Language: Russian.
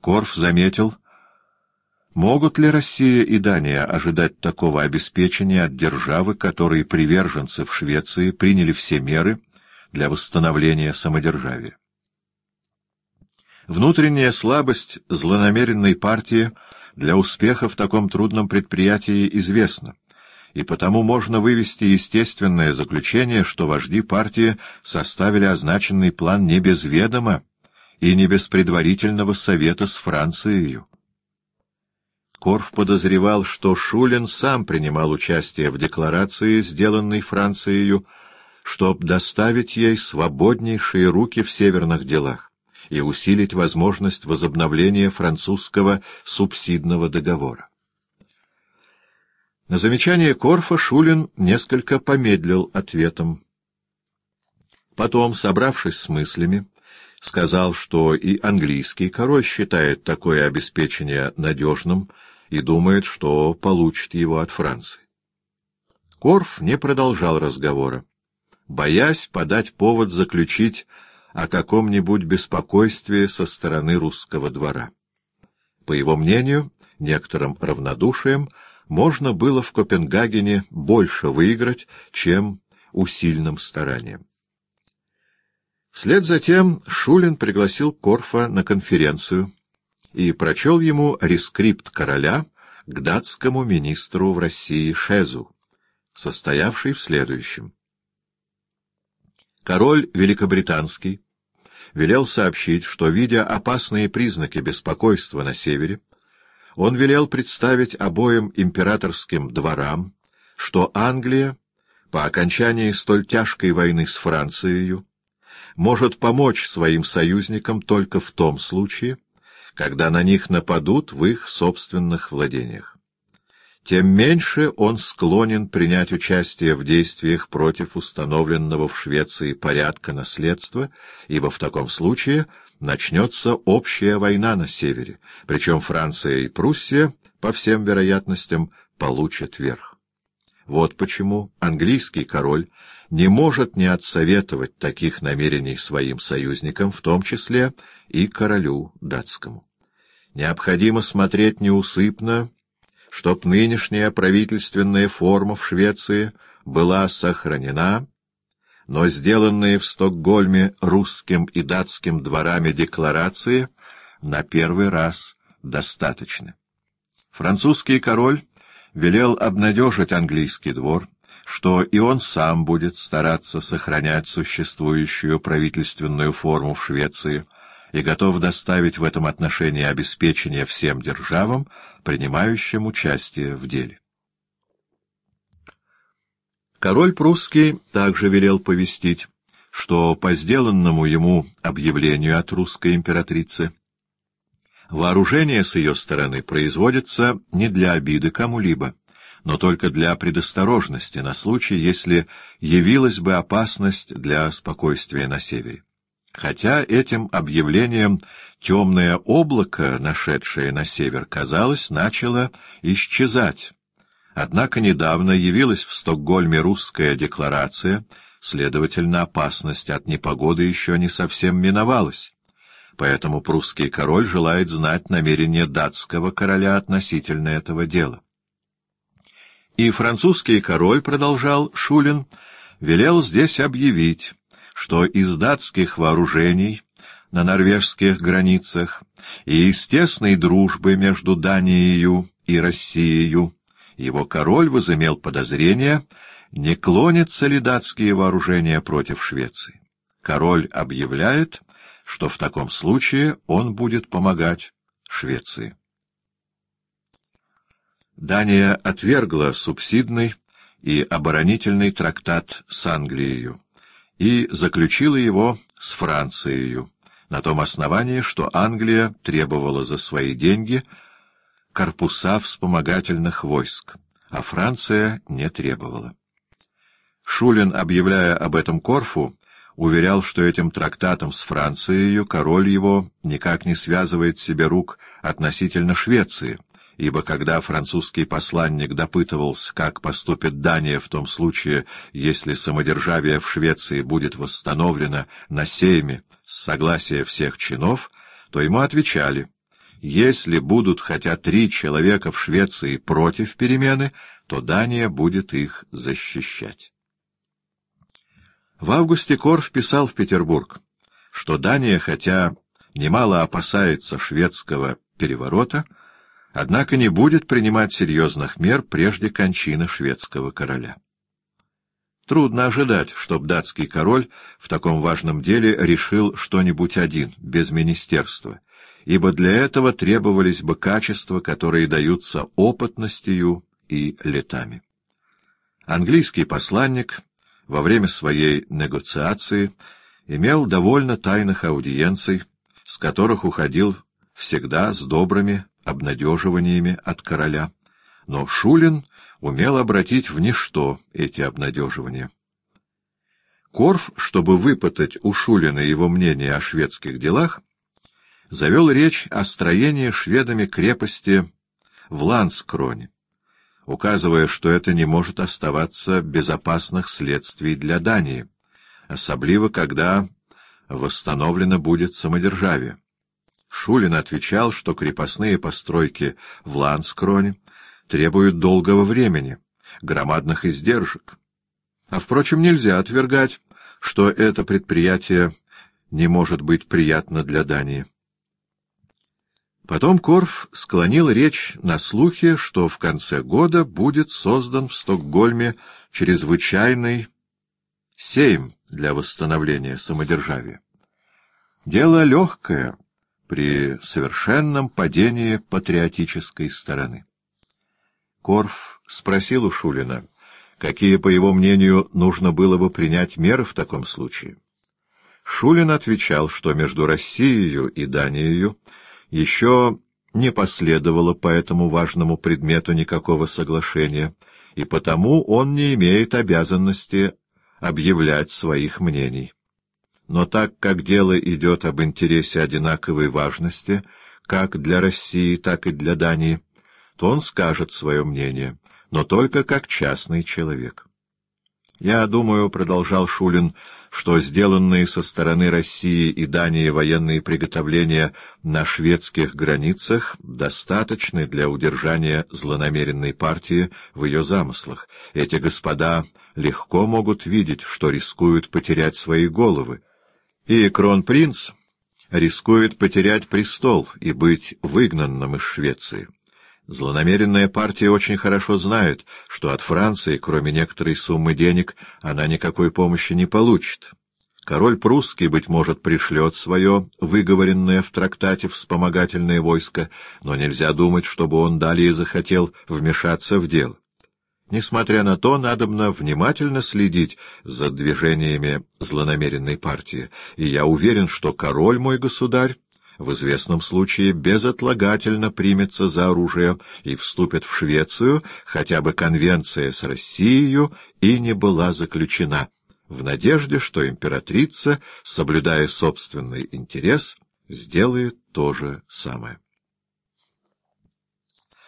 Корф заметил, могут ли Россия и Дания ожидать такого обеспечения от державы, которые приверженцы в Швеции приняли все меры для восстановления самодержавия. Внутренняя слабость злонамеренной партии для успеха в таком трудном предприятии известна, и потому можно вывести естественное заключение, что вожди партии составили означенный план не без ведома и не без предварительного совета с Францией. Корф подозревал, что Шулин сам принимал участие в декларации, сделанной Францией, чтобы доставить ей свободнейшие руки в северных делах и усилить возможность возобновления французского субсидного договора. На замечание Корфа Шулин несколько помедлил ответом. Потом, собравшись с мыслями, сказал, что и английский король считает такое обеспечение надежным и думает, что получит его от Франции. Корф не продолжал разговора, боясь подать повод заключить о каком-нибудь беспокойстве со стороны русского двора. По его мнению, некоторым равнодушием можно было в Копенгагене больше выиграть, чем усильным старанием. Вслед за тем Шулин пригласил Корфа на конференцию и прочел ему рескрипт короля к датскому министру в России Шезу, состоявший в следующем. Король Великобританский велел сообщить, что, видя опасные признаки беспокойства на севере, он велел представить обоим императорским дворам, что Англия, по окончании столь тяжкой войны с Францией, может помочь своим союзникам только в том случае, когда на них нападут в их собственных владениях тем меньше он склонен принять участие в действиях против установленного в Швеции порядка наследства, ибо в таком случае начнется общая война на севере, причем Франция и Пруссия, по всем вероятностям, получат верх. Вот почему английский король не может не отсоветовать таких намерений своим союзникам, в том числе и королю датскому. Необходимо смотреть неусыпно чтоб нынешняя правительственная форма в Швеции была сохранена, но сделанные в Стокгольме русским и датским дворами декларации на первый раз достаточны. Французский король велел обнадежить английский двор, что и он сам будет стараться сохранять существующую правительственную форму в Швеции — и готов доставить в этом отношении обеспечение всем державам, принимающим участие в деле. Король прусский также велел повестить, что по сделанному ему объявлению от русской императрицы вооружение с ее стороны производится не для обиды кому-либо, но только для предосторожности на случай, если явилась бы опасность для спокойствия на севере. Хотя этим объявлением темное облако, нашедшее на север, казалось, начало исчезать. Однако недавно явилась в Стокгольме русская декларация, следовательно, опасность от непогоды еще не совсем миновалась. Поэтому прусский король желает знать намерение датского короля относительно этого дела. И французский король, продолжал Шулин, велел здесь объявить, что из датских вооружений на норвежских границах и из тесной дружбы между Данией и Россией его король возымел подозрение, не клонятся ли датские вооружения против Швеции. Король объявляет, что в таком случае он будет помогать Швеции. Дания отвергла субсидный и оборонительный трактат с Англией и заключила его с Францией, на том основании, что Англия требовала за свои деньги корпуса вспомогательных войск, а Франция не требовала. Шулин, объявляя об этом Корфу, уверял, что этим трактатом с Францией король его никак не связывает себе рук относительно Швеции — ибо когда французский посланник допытывался, как поступит Дания в том случае, если самодержавие в Швеции будет восстановлено на сейме с согласия всех чинов, то ему отвечали, если будут хотя три человека в Швеции против перемены, то Дания будет их защищать. В августе Корф писал в Петербург, что Дания, хотя немало опасается шведского переворота, однако не будет принимать серьезных мер прежде кончины шведского короля. Трудно ожидать, чтоб датский король в таком важном деле решил что-нибудь один, без министерства, ибо для этого требовались бы качества, которые даются опытностью и летами. Английский посланник во время своей негоциации имел довольно тайных аудиенций, с которых уходил всегда с добрыми обнадеживаниями от короля. Но Шулин умел обратить в ничто эти обнадеживания. Корф, чтобы выпытать у Шулина его мнение о шведских делах, завел речь о строении шведами крепости в Ланскроне указывая, что это не может оставаться безопасных следствий для Дании, особливо когда восстановлено будет самодержавие. Шулин отвечал, что крепостные постройки в Ланскроне требуют долгого времени, громадных издержек. А, впрочем, нельзя отвергать, что это предприятие не может быть приятно для Дании. Потом Корф склонил речь на слухе, что в конце года будет создан в Стокгольме чрезвычайный сейм для восстановления самодержавия. Дело легкое при совершенном падении патриотической стороны. Корф спросил у Шулина, какие, по его мнению, нужно было бы принять меры в таком случае. Шулин отвечал, что между Россией и Данией еще не последовало по этому важному предмету никакого соглашения, и потому он не имеет обязанности объявлять своих мнений. Но так как дело идет об интересе одинаковой важности, как для России, так и для Дании, то он скажет свое мнение, но только как частный человек. «Я думаю, — продолжал Шулин, — что сделанные со стороны России и Дании военные приготовления на шведских границах достаточны для удержания злонамеренной партии в ее замыслах. Эти господа легко могут видеть, что рискуют потерять свои головы. И кронпринц рискует потерять престол и быть выгнанным из Швеции. Злонамеренная партия очень хорошо знает, что от Франции, кроме некоторой суммы денег, она никакой помощи не получит. Король прусский, быть может, пришлет свое выговоренное в трактате вспомогательное войско, но нельзя думать, чтобы он далее захотел вмешаться в дело. Несмотря на то, надобно внимательно следить за движениями злонамеренной партии, и я уверен, что король мой государь в известном случае безотлагательно примется за оружие и вступит в Швецию, хотя бы конвенция с Россией и не была заключена, в надежде, что императрица, соблюдая собственный интерес, сделает то же самое.